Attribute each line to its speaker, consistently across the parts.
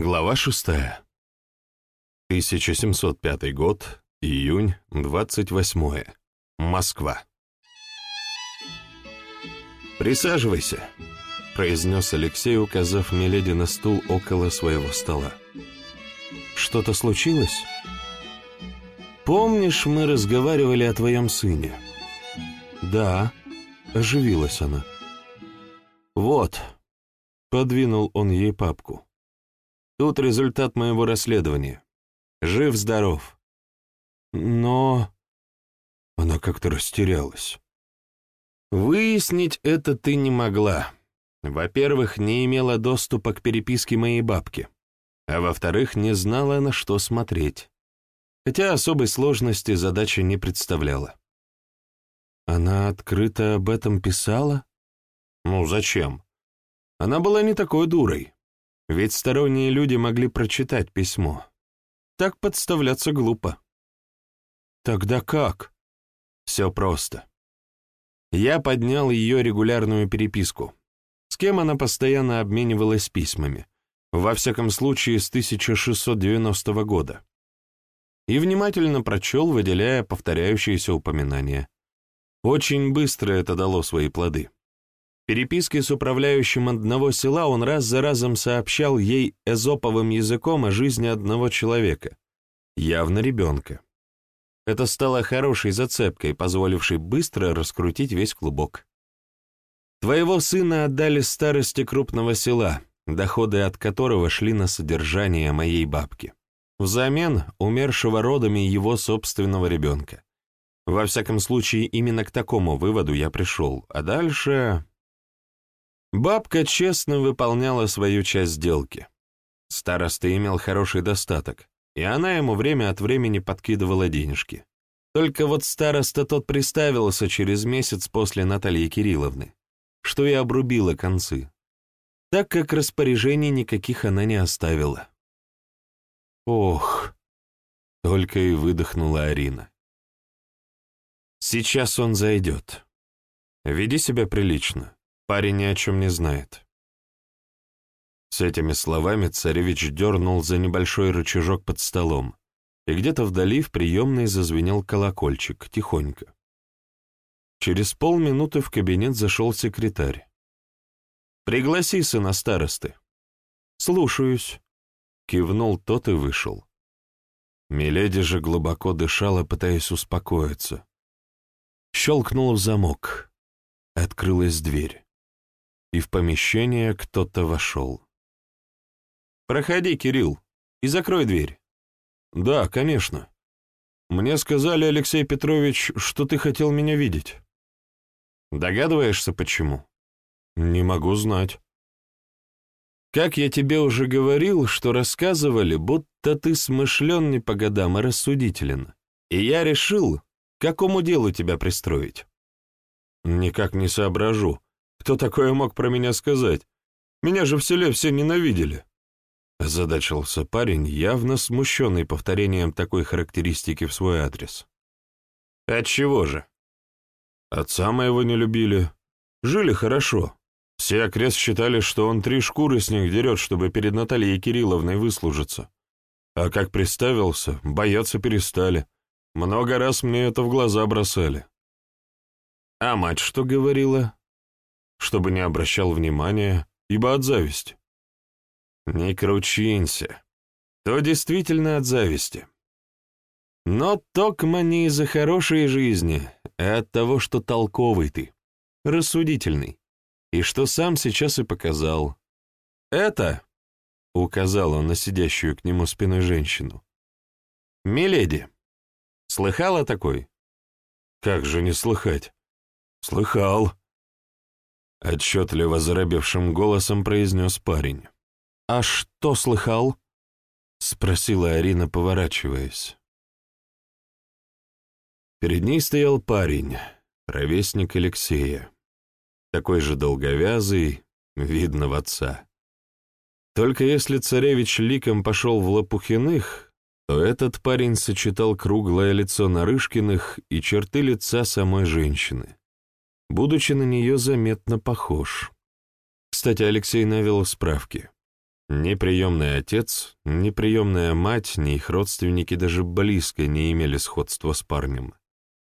Speaker 1: Глава шестая. 1705 год, июнь, 28 Москва. «Присаживайся», — произнес Алексей, указав Миледи на стул около своего стола. «Что-то случилось?» «Помнишь, мы разговаривали о твоем сыне?» «Да», — оживилась она. «Вот», — подвинул он ей папку. «Тут результат моего расследования. Жив-здоров». «Но...» Она как-то растерялась. «Выяснить это ты не могла. Во-первых, не имела доступа к переписке моей бабки, а во-вторых, не знала, на что смотреть. Хотя особой сложности задача не представляла. Она открыто об этом писала? Ну, зачем? Она была не такой дурой, ведь сторонние люди могли прочитать письмо. Так подставляться глупо. Тогда как? Все просто. Я поднял ее регулярную переписку, с кем она постоянно обменивалась письмами, во всяком случае с 1690 года, и внимательно прочел, выделяя повторяющиеся упоминания. Очень быстро это дало свои плоды. Переписке с управляющим одного села он раз за разом сообщал ей эзоповым языком о жизни одного человека, явно ребенка. Это стало хорошей зацепкой, позволившей быстро раскрутить весь клубок. Твоего сына отдали старости крупного села, доходы от которого шли на содержание моей бабки. Взамен умершего родами его собственного ребенка. Во всяком случае, именно к такому выводу я пришел, а дальше... Бабка честно выполняла свою часть сделки. Староста имел хороший достаток, и она ему время от времени подкидывала денежки. Только вот староста тот приставился через месяц после Натальи Кирилловны, что и обрубило концы, так как распоряжений никаких она не оставила. «Ох!» — только и выдохнула Арина. «Сейчас он зайдет. Веди себя прилично, парень ни о чем не знает». С этими словами царевич дернул за небольшой рычажок под столом, и где-то вдали в приемной зазвенел колокольчик, тихонько. Через полминуты в кабинет зашел секретарь. «Пригласи сына старосты». «Слушаюсь», — кивнул тот и вышел. Миледи же глубоко дышала, пытаясь успокоиться. Щелкнул замок. Открылась дверь. И в помещение кто-то вошел. «Проходи, Кирилл, и закрой дверь». «Да, конечно. Мне сказали, Алексей Петрович, что ты хотел меня видеть». «Догадываешься, почему?» «Не могу знать». «Как я тебе уже говорил, что рассказывали, будто ты смышлен не по годам, а рассудителен. И я решил, какому делу тебя пристроить». «Никак не соображу. Кто такое мог про меня сказать? Меня же в селе все ненавидели». Озадачился парень, явно смущенный повторением такой характеристики в свой адрес. «Отчего же?» «Отца моего не любили. Жили хорошо. Все окрест считали, что он три шкуры с них дерет, чтобы перед Натальей Кирилловной выслужиться. А как приставился, бояться перестали. Много раз мне это в глаза бросали». «А мать что говорила?» «Чтобы не обращал внимания, ибо от зависти». Не кручинься. То действительно от зависти. Но токма не из-за хорошей жизни, а от того, что толковый ты, рассудительный, и что сам сейчас и показал. Это, — указал он на сидящую к нему спиной женщину, — Миледи. Слыхала такой? Как же не слыхать? Слыхал. Отчетливо заробевшим голосом произнес парень. «А что слыхал?» — спросила Арина, поворачиваясь. Перед ней стоял парень, ровесник Алексея, такой же долговязый, видно в отца. Только если царевич ликом пошел в Лопухиных, то этот парень сочетал круглое лицо Нарышкиных и черты лица самой женщины, будучи на нее заметно похож. Кстати, Алексей навел справки. Ни приемный отец, ни приемная мать, ни их родственники даже близко не имели сходства с парнем,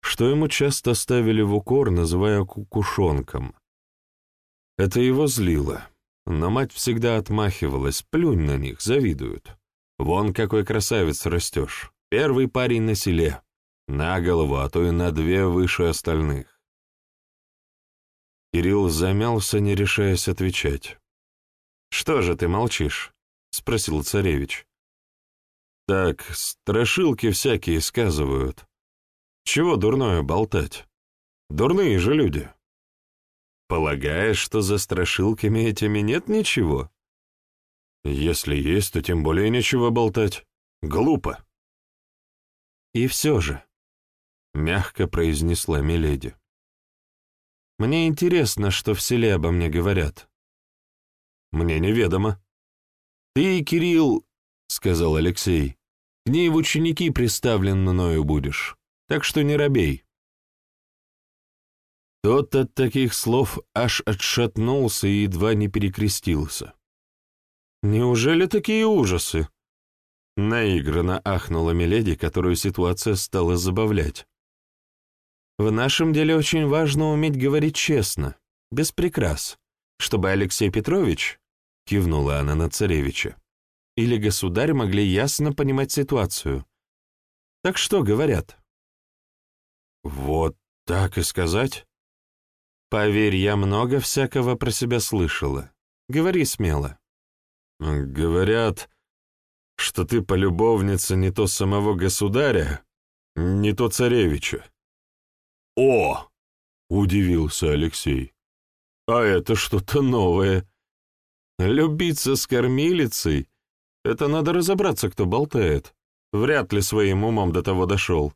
Speaker 1: что ему часто ставили в укор, называя кукушонком. Это его злило, но мать всегда отмахивалась, плюнь на них, завидуют. Вон какой красавец растешь, первый парень на селе, на голову, а то и на две выше остальных. Кирилл замялся, не решаясь отвечать. «Что же ты молчишь?» — спросил царевич. «Так, страшилки всякие сказывают. Чего дурное болтать? Дурные же люди». «Полагаешь, что за страшилками этими нет ничего?» «Если есть, то тем более нечего болтать. Глупо». «И все же», — мягко произнесла Миледи. «Мне интересно, что в селе обо мне говорят. Мне неведомо. Ты, Кирилл, — сказал Алексей, — к ней в ученики приставлен мною будешь, так что не робей. Тот от таких слов аж отшатнулся и едва не перекрестился. «Неужели такие ужасы?» Наигранно ахнула Миледи, которую ситуация стала забавлять. «В нашем деле очень важно уметь говорить честно, без прикрас, чтобы Алексей Петрович, — кивнула она на царевича. «Или государь могли ясно понимать ситуацию. Так что говорят?» «Вот так и сказать?» «Поверь, я много всякого про себя слышала. Говори смело». «Говорят, что ты полюбовница не то самого государя, не то царевича». «О!» — удивился Алексей. «А это что-то новое. Любиться с кормилицей — это надо разобраться, кто болтает. Вряд ли своим умом до того дошел.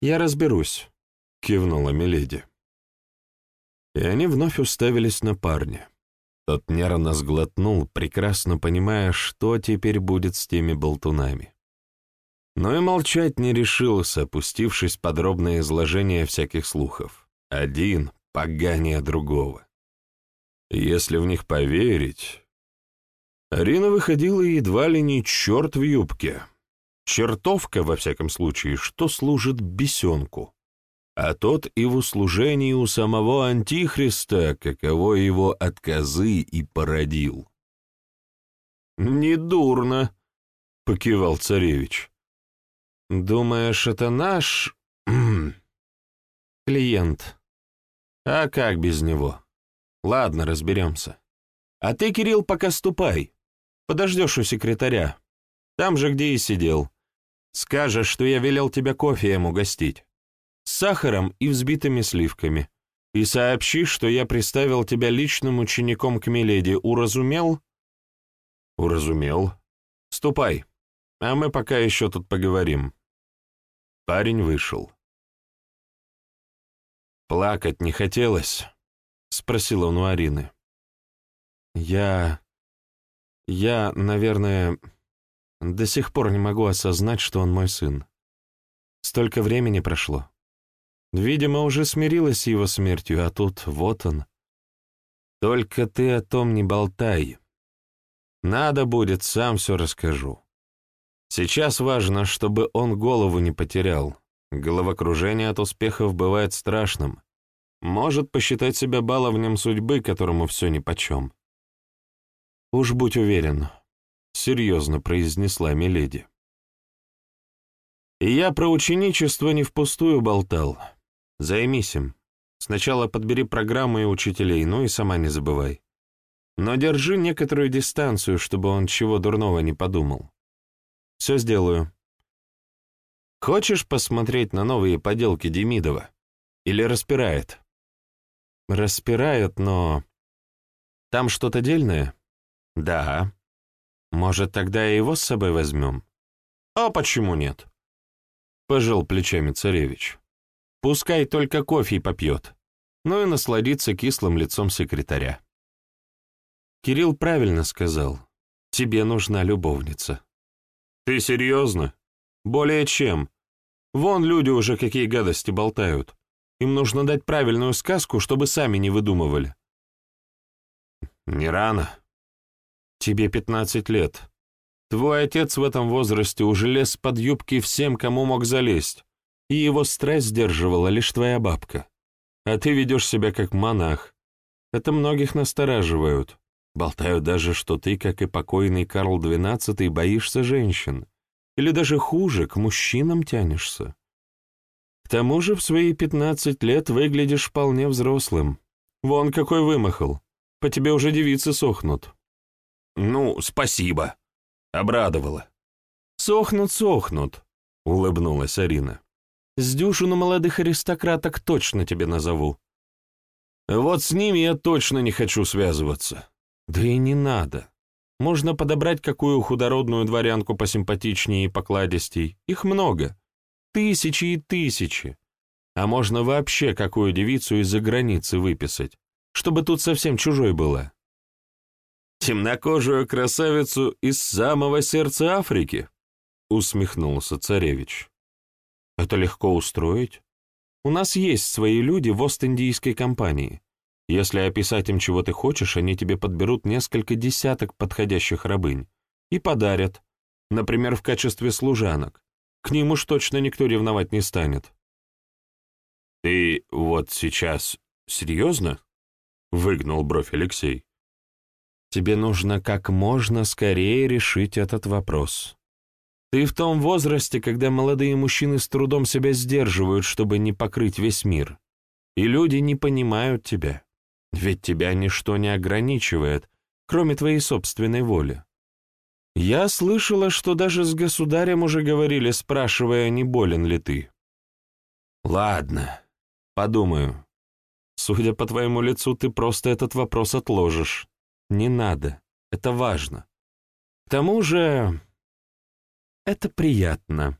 Speaker 1: «Я разберусь», — кивнула Миледи. И они вновь уставились на парня. Тот нервно сглотнул, прекрасно понимая, что теперь будет с теми болтунами. Но и молчать не решился, опустившись подробное изложение всяких слухов. Один поганее другого. Если в них поверить... Арина выходила едва ли не черт в юбке. Чертовка, во всяком случае, что служит бесенку. А тот и в услужении у самого Антихриста, каково его отказы и породил. «Недурно», — покивал царевич. «Думаешь, это наш клиент? А как без него?» Ладно, разберемся. А ты, Кирилл, пока ступай. Подождешь у секретаря. Там же, где и сидел. Скажешь, что я велел тебя кофеем угостить. С сахаром и взбитыми сливками. И сообщи, что я приставил тебя личным учеником к Миледи. Уразумел? Уразумел. Ступай, а мы пока еще тут поговорим. Парень вышел. Плакать не хотелось. — спросил он у Арины. «Я... я, наверное, до сих пор не могу осознать, что он мой сын. Столько времени прошло. Видимо, уже смирилась его смертью, а тут вот он. Только ты о том не болтай. Надо будет, сам все расскажу. Сейчас важно, чтобы он голову не потерял. Головокружение от успехов бывает страшным может посчитать себя баловнем судьбы, которому все нипочем. «Уж будь уверен», — серьезно произнесла Миледи. «И я про ученичество не впустую болтал. Займись им. Сначала подбери программу и учителей, ну и сама не забывай. Но держи некоторую дистанцию, чтобы он чего дурного не подумал. Все сделаю. Хочешь посмотреть на новые поделки Демидова? Или распирает?» Распирает, но... Там что-то дельное? Да. Может, тогда и его с собой возьмем? А почему нет? Пожал плечами царевич. Пускай только кофе попьет, ну и насладится кислым лицом секретаря. Кирилл правильно сказал. Тебе нужна любовница. Ты серьезно? Более чем. Вон люди уже какие гадости болтают. Им нужно дать правильную сказку, чтобы сами не выдумывали. Не рано. Тебе пятнадцать лет. Твой отец в этом возрасте уже лез под юбки всем, кому мог залезть, и его стресс сдерживала лишь твоя бабка. А ты ведешь себя как монах. Это многих настораживают. Болтают даже, что ты, как и покойный Карл XII, боишься женщин. Или даже хуже, к мужчинам тянешься. К тому же в свои пятнадцать лет выглядишь вполне взрослым. Вон какой вымахал. По тебе уже девицы сохнут.
Speaker 2: Ну, спасибо. Обрадовала.
Speaker 1: Сохнут, сохнут, улыбнулась Арина. С дюшину молодых аристократок точно тебе назову. Вот с ними я точно не хочу связываться. Да и не надо. Можно подобрать какую худородную дворянку посимпатичнее и покладистей. Их много. Тысячи и тысячи. А можно вообще какую девицу из-за границы выписать, чтобы тут совсем чужой была. «Темнокожую красавицу из самого сердца Африки?» — усмехнулся царевич. Это легко устроить. У нас есть свои люди в Ост-Индийской компании. Если описать им, чего ты хочешь, они тебе подберут несколько десяток подходящих рабынь и подарят, например, в качестве служанок. К ним уж точно никто ревновать не станет.
Speaker 2: «Ты вот сейчас серьезно?» — выгнул бровь Алексей.
Speaker 1: «Тебе нужно как можно скорее решить этот вопрос. Ты в том возрасте, когда молодые мужчины с трудом себя сдерживают, чтобы не покрыть весь мир. И люди не понимают тебя. Ведь тебя ничто не ограничивает, кроме твоей собственной воли. Я слышала, что даже с государем уже говорили, спрашивая, не болен ли ты. Ладно, подумаю. Судя по твоему лицу, ты просто этот вопрос отложишь. Не надо, это важно. К тому же, это приятно.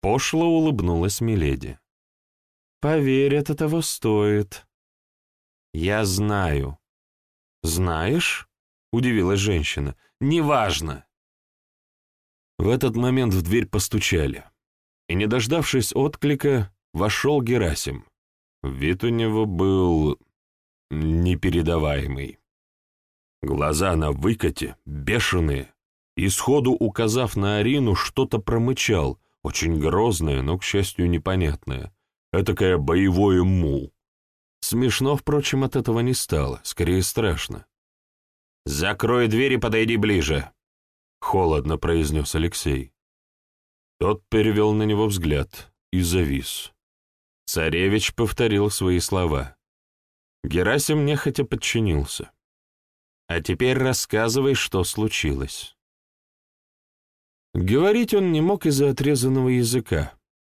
Speaker 1: Пошло улыбнулась Миледи. Поверь, это того стоит. Я знаю. Знаешь? Удивилась женщина. Неважно. В этот момент в дверь постучали. И, не дождавшись отклика, вошел Герасим. Вид у него был непередаваемый. Глаза на выкате, бешеные, и сходу указав на Арину, что-то промычал, очень грозное, но, к счастью, непонятное. Этакое боевое мул. Смешно, впрочем, от этого не стало, скорее страшно. «Закрой дверь и подойди ближе», — холодно произнес Алексей. Тот перевел на него взгляд и завис. Царевич повторил свои слова. Герасим нехотя подчинился. «А теперь рассказывай, что случилось». Говорить он не мог из-за отрезанного языка,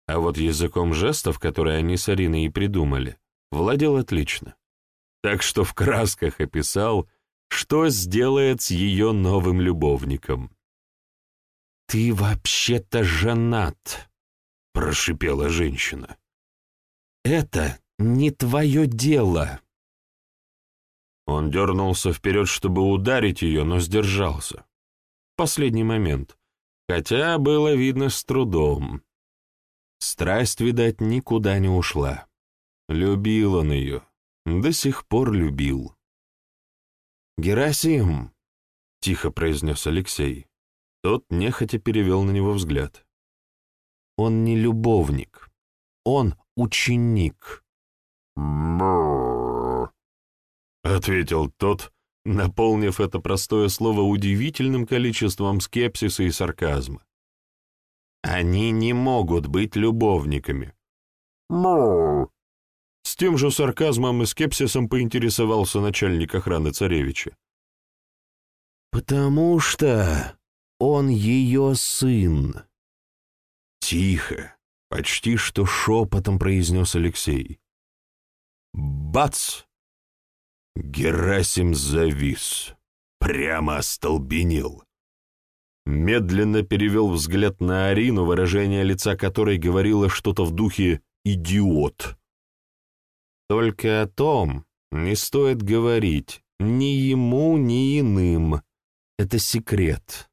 Speaker 1: а вот языком жестов, которые они с Ариной и придумали, владел отлично. Так что в красках описал, что сделает с ее новым любовником. «Ты вообще-то женат», — прошипела женщина. «Это не твое дело». Он дернулся вперед, чтобы ударить ее, но сдержался. Последний момент хотя было видно с трудом. Страсть, видать, никуда не ушла. Любил он ее, до сих пор любил. «Герасим!» — тихо произнес Алексей. Тот нехотя перевел на него взгляд. «Он не любовник, он ученик». ответил тот, наполнив это простое слово удивительным количеством скепсиса и сарказма. Они не могут быть любовниками. С тем же сарказмом и скепсисом поинтересовался начальник охраны царевича. «Потому что он ее сын». Тихо, почти что шепотом произнес Алексей. Бац! Герасим завис, прямо остолбенел. Медленно перевел взгляд на Арину, выражение лица которой говорило что-то в духе «идиот». Только о том не стоит говорить ни ему, ни иным. Это секрет.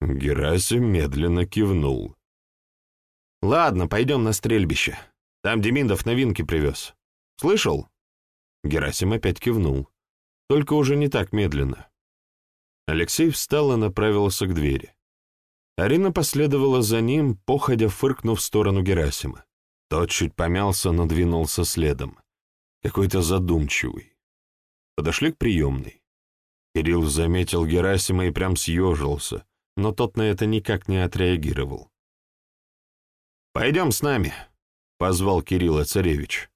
Speaker 1: Герасим медленно кивнул. «Ладно, пойдем на стрельбище. Там Деминдов новинки привез. Слышал?» Герасим опять кивнул. Только уже не так медленно. Алексей встал и направился к двери. Арина последовала за ним, походя фыркнув в сторону Герасима. Тот чуть помялся, но двинулся следом. Какой-то задумчивый. Подошли к приемной. Кирилл заметил Герасима и прям съежился, но тот на это никак не отреагировал. «Пойдем с нами», — позвал Кирилла царевич.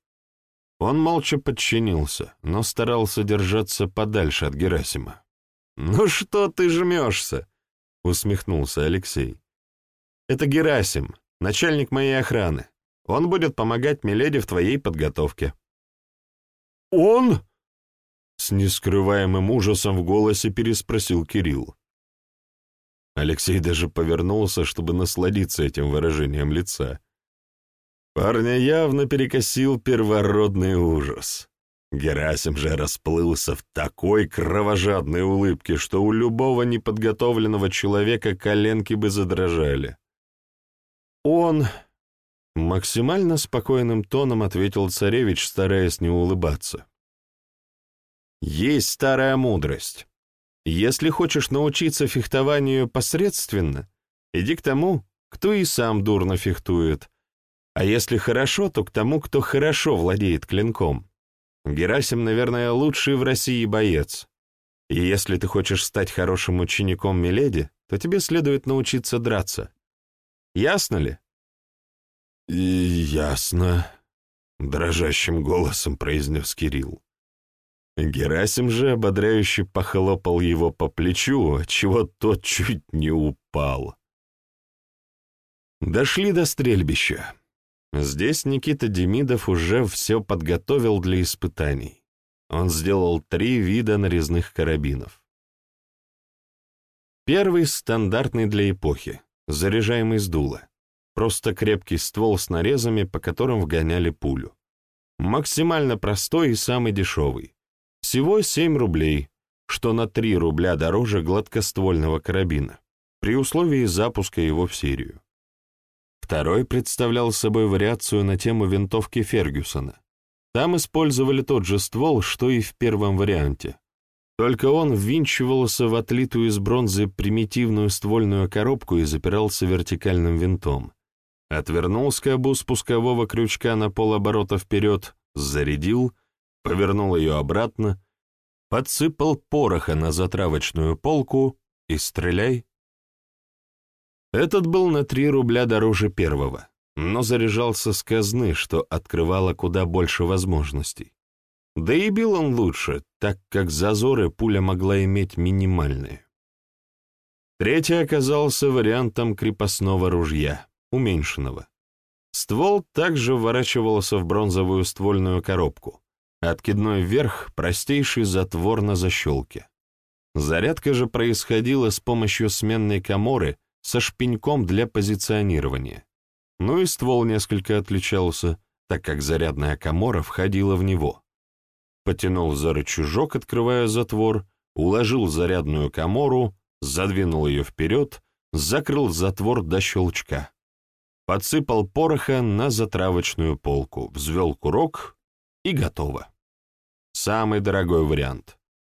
Speaker 1: Он молча подчинился, но старался держаться подальше от Герасима. «Ну что ты жмешься?» — усмехнулся Алексей. «Это Герасим, начальник моей охраны. Он будет помогать Миледи в твоей подготовке».
Speaker 2: «Он?»
Speaker 1: — с нескрываемым ужасом в голосе переспросил Кирилл. Алексей даже повернулся, чтобы насладиться этим выражением лица. Парня явно перекосил первородный ужас. Герасим же расплылся в такой кровожадной улыбке, что у любого неподготовленного человека коленки бы задрожали. «Он...» — максимально спокойным тоном ответил царевич, стараясь не улыбаться. «Есть старая мудрость. Если хочешь научиться фехтованию посредственно, иди к тому, кто и сам дурно фехтует, а если хорошо, то к тому, кто хорошо владеет клинком». Герасим, наверное, лучший в России боец. И если ты хочешь стать хорошим учеником Миледи, то тебе следует научиться драться. Ясно ли?
Speaker 2: И ясно, дрожащим голосом произнес Кирилл.
Speaker 1: Герасим же ободряюще похлопал его по плечу, чего тот чуть не упал. Дошли до стрельбища. Здесь Никита Демидов уже все подготовил для испытаний. Он сделал три вида нарезных карабинов. Первый стандартный для эпохи, заряжаемый с дула. Просто крепкий ствол с нарезами, по которым вгоняли пулю. Максимально простой и самый дешевый. Всего 7 рублей, что на 3 рубля дороже гладкоствольного карабина, при условии запуска его в серию. Второй представлял собой вариацию на тему винтовки Фергюсона. Там использовали тот же ствол, что и в первом варианте. Только он ввинчивался в отлитую из бронзы примитивную ствольную коробку и запирался вертикальным винтом. Отвернул скобу спускового крючка на полоборота вперед, зарядил, повернул ее обратно, подсыпал пороха на затравочную полку и стреляй, этот был на три рубля дороже первого, но заряжался с казны, что открывало куда больше возможностей. Да и бил он лучше, так как зазоры пуля могла иметь минимальные. Третий оказался вариантом крепостного ружья, уменьшенного. Ствол также вворачивался в бронзовую ствольную коробку, откидной вверх — простейший затвор на защелке. Зарядка же происходила с помощью сменной коморы со шпеньком для позиционирования. Ну и ствол несколько отличался, так как зарядная комора входила в него. Потянул за рычажок, открывая затвор, уложил зарядную комору, задвинул ее вперед, закрыл затвор до щелчка. Подсыпал пороха на затравочную полку, взвел курок и готово. Самый дорогой вариант.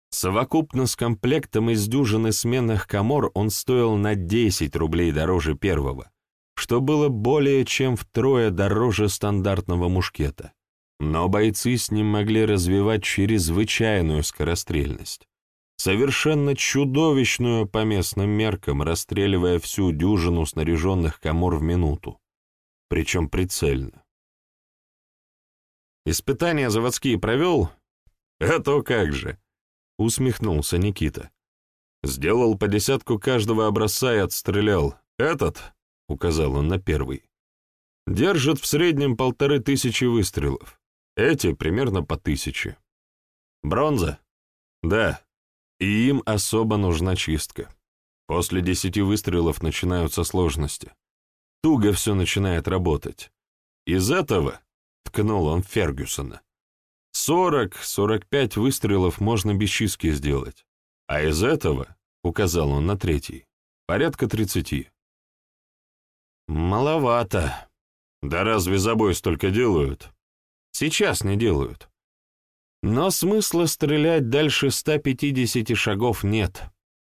Speaker 1: Совокупно с комплектом из дюжины сменных комор он стоил на 10 рублей дороже первого, что было более чем втрое дороже стандартного мушкета. Но бойцы с ним могли развивать чрезвычайную скорострельность, совершенно чудовищную по местным меркам, расстреливая всю дюжину снаряженных комор в минуту, причем прицельно. Испытания заводские провел? Это как же! — усмехнулся Никита. «Сделал по десятку каждого образца и отстрелял. Этот, — указал он на первый, — держит в среднем полторы тысячи выстрелов. Эти примерно по тысяче. Бронза? Да. И им особо нужна чистка. После десяти выстрелов начинаются сложности. Туго все начинает работать. Из этого, — ткнул он Фергюсона, Сорок-сорок пять выстрелов можно без чистки сделать, а из этого, — указал он на третий, — порядка тридцати. Маловато. Да разве забой столько делают? Сейчас не делают. Но смысла стрелять дальше 150 шагов нет.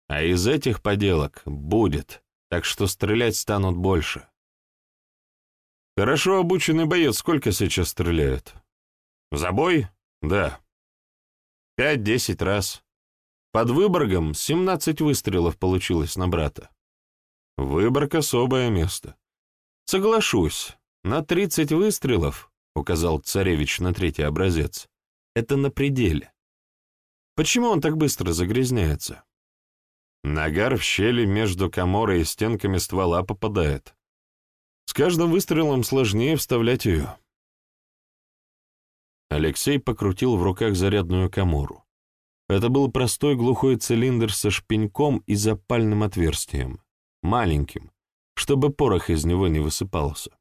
Speaker 1: А из этих поделок будет, так что стрелять станут больше. Хорошо обученный боец сколько сейчас стреляет? За бой? Да. Пять-десять раз. Под Выборгом семнадцать выстрелов получилось на брата. Выборг — особое место. Соглашусь, на тридцать выстрелов, — указал царевич на третий образец, — это на пределе. Почему он так быстро загрязняется? Нагар в щели между коморой и стенками ствола попадает. С каждым выстрелом сложнее вставлять ее. Алексей покрутил в руках зарядную комору. Это был простой глухой цилиндр со шпеньком и запальным отверстием, маленьким, чтобы порох из него не высыпался.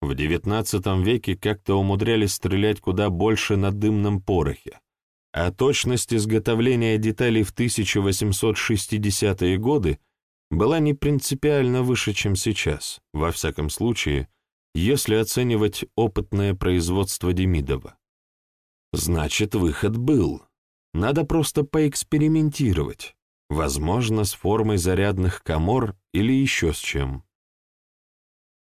Speaker 1: В XIX веке как-то умудрялись стрелять куда больше на дымном порохе, а точность изготовления деталей в 1860-е годы была не принципиально выше, чем сейчас, во всяком случае, если оценивать опытное производство Демидова. Значит, выход был. Надо просто поэкспериментировать, возможно, с формой зарядных комор или еще с чем.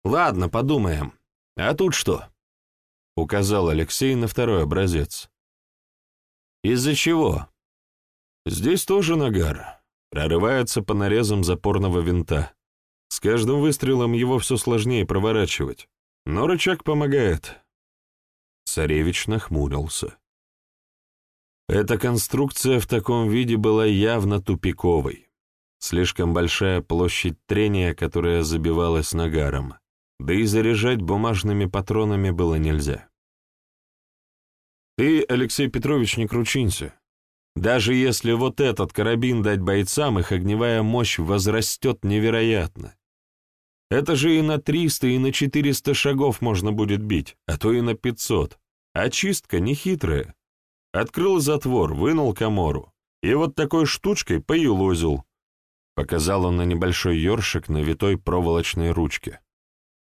Speaker 1: «Ладно, подумаем. А тут что?» — указал Алексей на второй образец. «Из-за чего?» «Здесь тоже нагар. Прорывается по нарезам запорного винта. С каждым выстрелом его все сложнее проворачивать. Но рычаг помогает. Царевич нахмурился. Эта конструкция в таком виде была явно тупиковой. Слишком большая площадь трения, которая забивалась нагаром, да и заряжать бумажными патронами было нельзя. «Ты, Алексей Петрович, не кручинься. Даже если вот этот карабин дать бойцам, их огневая мощь возрастет невероятно. Это же и на 300, и на 400 шагов можно будет бить, а то и на 500. Очистка нехитрая. Открыл затвор, вынул комору. И вот такой штучкой поелозил. Показал он на небольшой ёршик на витой проволочной ручке.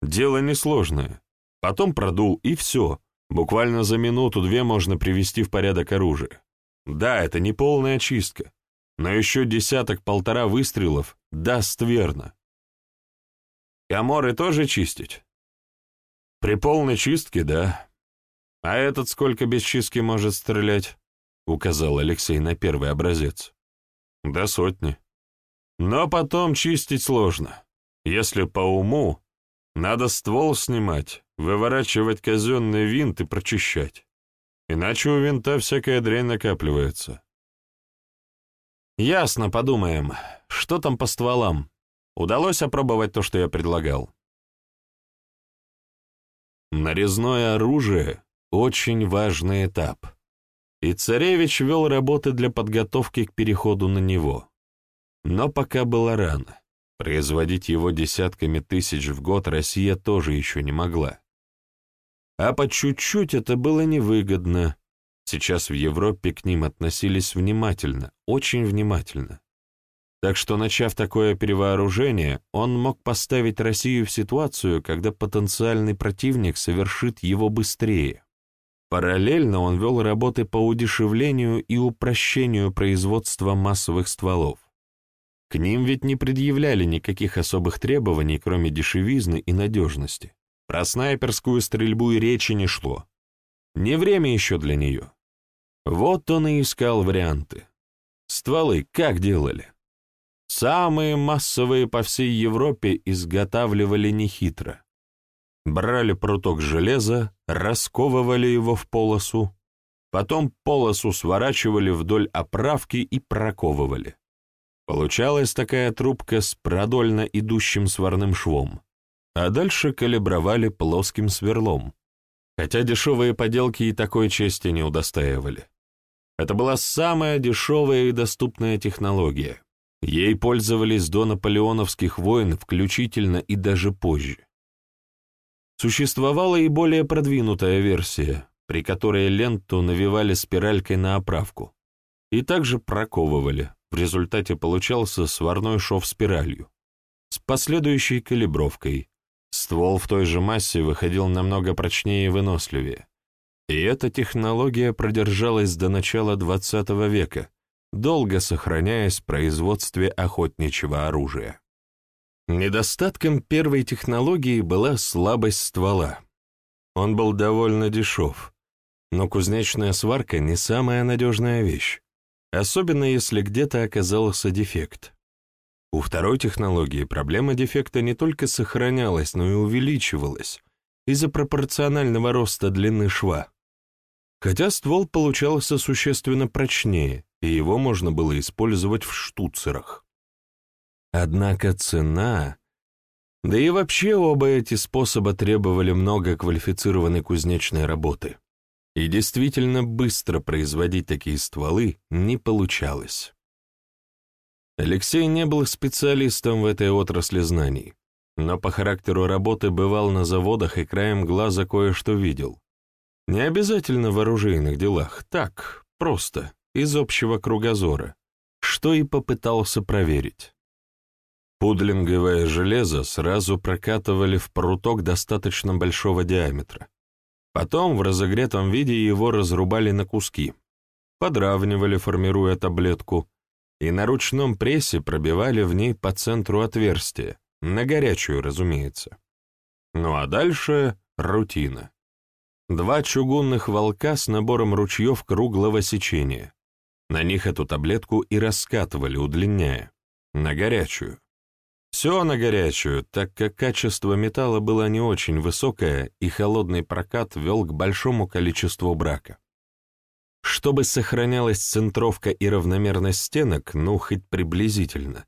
Speaker 1: Дело несложное. Потом продул, и все. Буквально за минуту-две можно привести в порядок оружие. Да, это не полная чистка, но еще десяток-полтора выстрелов даст верно. Коморы тоже чистить? При полной чистке, да. А этот сколько без чистки может стрелять? Указал Алексей на первый образец. До сотни. Но потом чистить сложно. Если по уму, надо ствол снимать, выворачивать казенный винт и прочищать. Иначе у винта всякая дрянь накапливается. Ясно, подумаем. Что там по стволам? Удалось опробовать то, что я предлагал. Нарезное оружие — очень важный этап. И царевич вел работы для подготовки к переходу на него. Но пока было рано. Производить его десятками тысяч в год Россия тоже еще не могла. А по чуть-чуть это было невыгодно. Сейчас в Европе к ним относились внимательно, очень внимательно. Так что, начав такое перевооружение, он мог поставить Россию в ситуацию, когда потенциальный противник совершит его быстрее. Параллельно он вел работы по удешевлению и упрощению производства массовых стволов. К ним ведь не предъявляли никаких особых требований, кроме дешевизны и надежности. Про снайперскую стрельбу и речи не шло. Не время еще для нее. Вот он и искал варианты. Стволы как делали? Самые массовые по всей Европе изготавливали нехитро. Брали пруток железа, расковывали его в полосу, потом полосу сворачивали вдоль оправки и проковывали. Получалась такая трубка с продольно идущим сварным швом, а дальше калибровали плоским сверлом, хотя дешевые поделки и такой чести не удостаивали. Это была самая дешевая и доступная технология. Ей пользовались до наполеоновских войн включительно и даже позже. Существовала и более продвинутая версия, при которой ленту навивали спиралькой на оправку и также проковывали. В результате получался сварной шов спиралью с последующей калибровкой. Ствол в той же массе выходил намного прочнее и выносливее. И эта технология продержалась до начала XX века, долго сохраняясь в производстве охотничьего оружия. Недостатком первой технологии была слабость ствола. Он был довольно дешев, но кузнечная сварка не самая надежная вещь, особенно если где-то оказался дефект. У второй технологии проблема дефекта не только сохранялась, но и увеличивалась из-за пропорционального роста длины шва. Хотя ствол получался существенно прочнее, и его можно было использовать в штуцерах. Однако цена... Да и вообще оба эти способа требовали много квалифицированной кузнечной работы. И действительно быстро производить такие стволы не получалось. Алексей не был специалистом в этой отрасли знаний, но по характеру работы бывал на заводах и краем глаза кое-что видел. Не обязательно в оружейных делах, так, просто, из общего кругозора, что и попытался проверить. Пудлинговое железо сразу прокатывали в пруток достаточно большого диаметра. Потом в разогретом виде его разрубали на куски, подравнивали, формируя таблетку, и на ручном прессе пробивали в ней по центру отверстие, на горячую, разумеется. Ну а дальше — рутина. Два чугунных волка с набором ручьев круглого сечения. На них эту таблетку и раскатывали, удлиняя. На горячую. Все на горячую, так как качество металла было не очень высокое, и холодный прокат вел к большому количеству брака. Чтобы сохранялась центровка и равномерность стенок, ну, хоть приблизительно,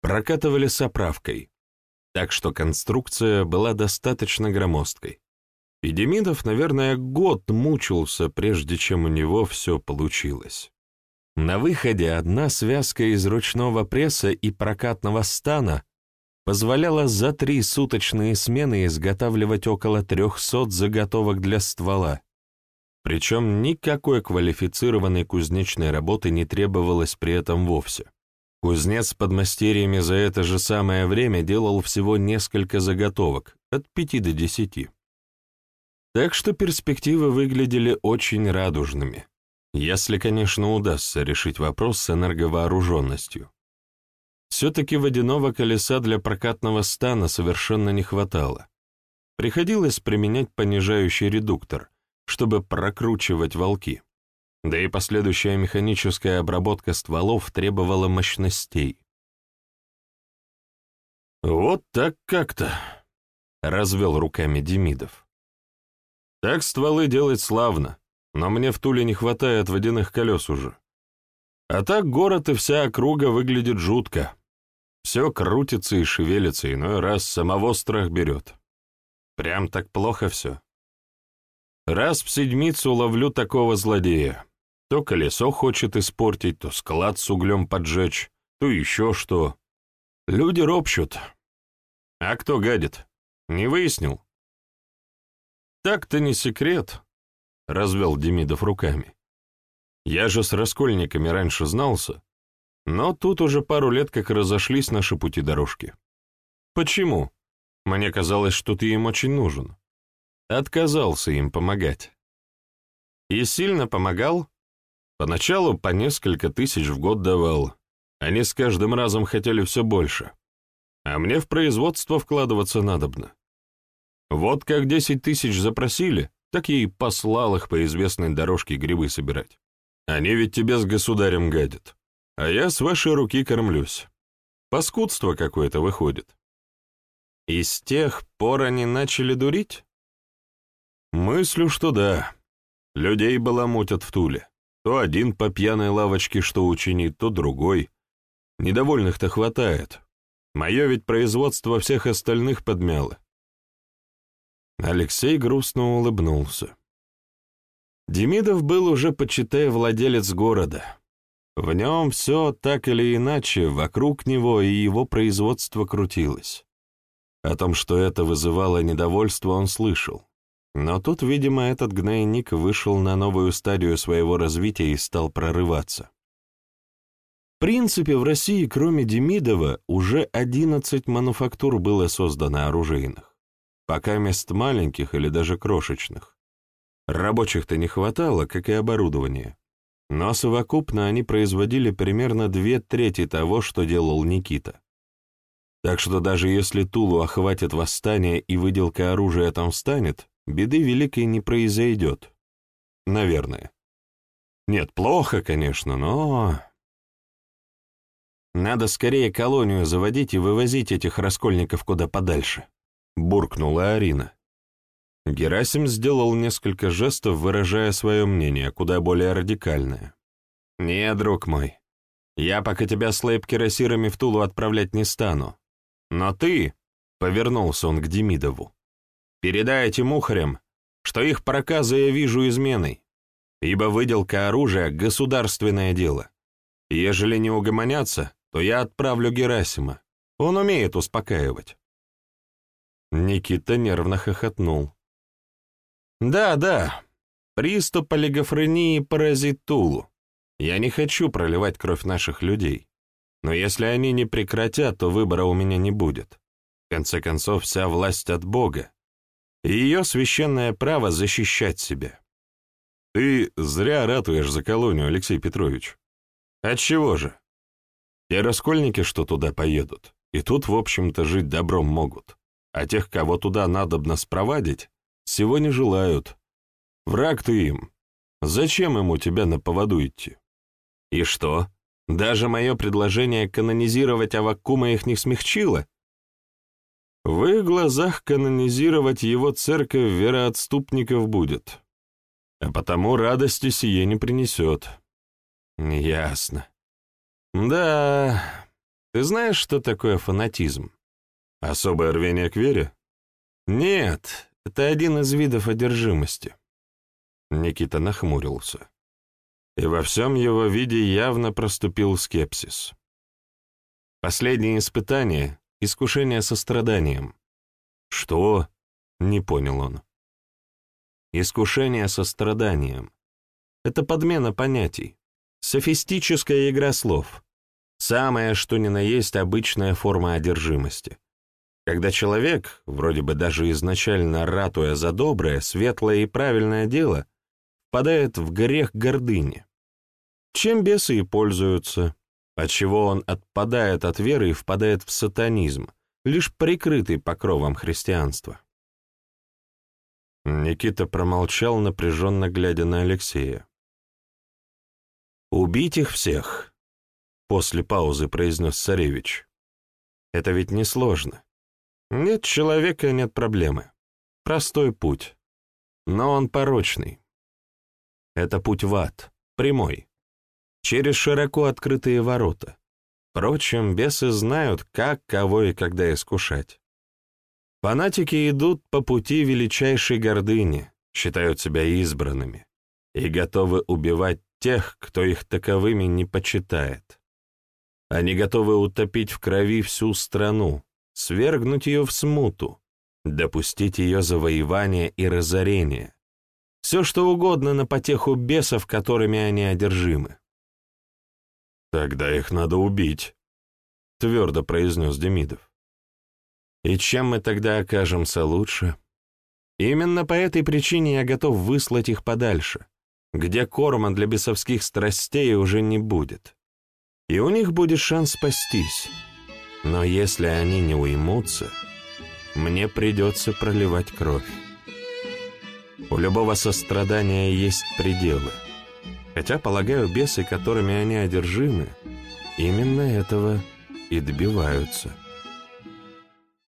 Speaker 1: прокатывали с оправкой, так что конструкция была достаточно громоздкой. И Демидов, наверное, год мучился, прежде чем у него все получилось. На выходе одна связка из ручного пресса и прокатного стана позволяла за три суточные смены изготавливать около 300 заготовок для ствола, причем никакой квалифицированной кузнечной работы не требовалось при этом вовсе. Кузнец с подмастерьями за это же самое время делал всего несколько заготовок, от пяти до десяти. Так что перспективы выглядели очень радужными, если, конечно, удастся решить вопрос с энерговооруженностью. Все-таки водяного колеса для прокатного стана совершенно не хватало. Приходилось применять понижающий редуктор, чтобы прокручивать волки. Да и последующая механическая обработка стволов требовала мощностей. «Вот так как-то», — развел руками Демидов. «Так стволы делать славно, но мне в Туле не хватает водяных колес уже. А так город и вся округа выглядит жутко. Все крутится и шевелится, иной раз самого страх берет. Прям так плохо все». Раз в седмицу ловлю такого злодея. То колесо хочет испортить, то склад с углем поджечь, то еще что. Люди ропщут. А кто гадит? Не выяснил? Так-то не секрет, — развел Демидов руками. Я же с раскольниками раньше знался, но тут уже пару лет как разошлись наши пути дорожки. Почему? Мне казалось, что ты им очень нужен. Отказался им помогать. И сильно помогал? Поначалу по несколько тысяч в год давал. Они с каждым разом хотели все больше. А мне в производство вкладываться надобно. Вот как десять тысяч запросили, так я и послал их по известной дорожке грибы собирать. Они ведь тебе с государем гадят. А я с вашей руки кормлюсь. Паскудство какое-то выходит. И с тех пор они начали дурить? Мыслю, что да. Людей баламутят в Туле. То один по пьяной лавочке что учинит, то другой. Недовольных-то хватает. Мое ведь производство всех остальных подмяло. Алексей грустно улыбнулся. Демидов был уже, почитай, владелец города. В нем все так или иначе вокруг него и его производство крутилось. О том, что это вызывало недовольство, он слышал. Но тут, видимо, этот гнойник вышел на новую стадию своего развития и стал прорываться. В принципе, в России, кроме Демидова, уже 11 мануфактур было создано оружейных. Пока мест маленьких или даже крошечных. Рабочих-то не хватало, как и оборудования. Но совокупно они производили примерно две трети того, что делал Никита. Так что даже если Тулу охватит восстание и выделка оружия там встанет, беды великой не произойдет. Наверное. Нет, плохо, конечно, но... Надо скорее колонию заводить и вывозить этих раскольников куда подальше, буркнула Арина. Герасим сделал несколько жестов, выражая свое мнение, куда более радикальное. «Не, друг мой, я пока тебя с лейб-кирасирами в Тулу отправлять не стану. Но ты, — повернулся он к Демидову, — передай этим ухарям, что их проказы я вижу изменой, ибо выделка оружия — государственное дело. Ежели не угомонятся, то я отправлю Герасима. Он умеет успокаивать». Никита нервно хохотнул. Да, да, приступ олигофрении поразит Тулу. Я не хочу проливать кровь наших людей. Но если они не прекратят, то выбора у меня не будет. В конце концов, вся власть от Бога. И ее священное право защищать себя. Ты зря ратуешь за колонию, Алексей Петрович. Отчего же? Те раскольники, что туда поедут, и тут, в общем-то, жить добром могут. А тех, кого туда надобно спровадить, всего не желают. Враг ты им. Зачем ему тебя на поводу идти? И что, даже мое предложение канонизировать Авакума их не смягчило? В их глазах канонизировать его церковь вероотступников будет, а потому радости сие не принесет. Ясно. Да, ты знаешь, что такое фанатизм? Особое рвение к вере? Нет, это один из видов одержимости. Никита нахмурился. И во всем его виде явно проступил скепсис. Последнее испытание — искушение состраданием. Что? Не понял он. Искушение состраданием. Это подмена понятий. Софистическая игра слов. Самое, что ни на есть, обычная форма одержимости когда человек, вроде бы даже изначально ратуя за доброе, светлое и правильное дело, впадает в грех гордыни. Чем бесы и пользуются, отчего он отпадает от веры и впадает в сатанизм, лишь прикрытый покровом христианства. Никита промолчал, напряженно глядя на Алексея. «Убить их всех», — после паузы произнес царевич. «Это ведь несложно. Нет человека — нет проблемы. Простой путь. Но он порочный. Это путь в ад, прямой. Через широко открытые ворота. Впрочем, бесы знают, как, кого и когда искушать. Фанатики идут по пути величайшей гордыни, считают себя избранными и готовы убивать тех, кто их таковыми не почитает. Они готовы утопить в крови всю страну, свергнуть ее в смуту, допустить ее завоевание и разорение. Все, что угодно на потеху бесов, которыми они одержимы. «Тогда их надо убить», — твердо произнес Демидов. «И чем мы тогда окажемся лучше? Именно по этой причине я готов выслать их подальше, где корма для бесовских страстей уже не будет. И у них будет шанс спастись». Но если они не уймутся, мне придется проливать кровь. У любого сострадания есть пределы. Хотя, полагаю, бесы, которыми они одержимы, именно этого и добиваются.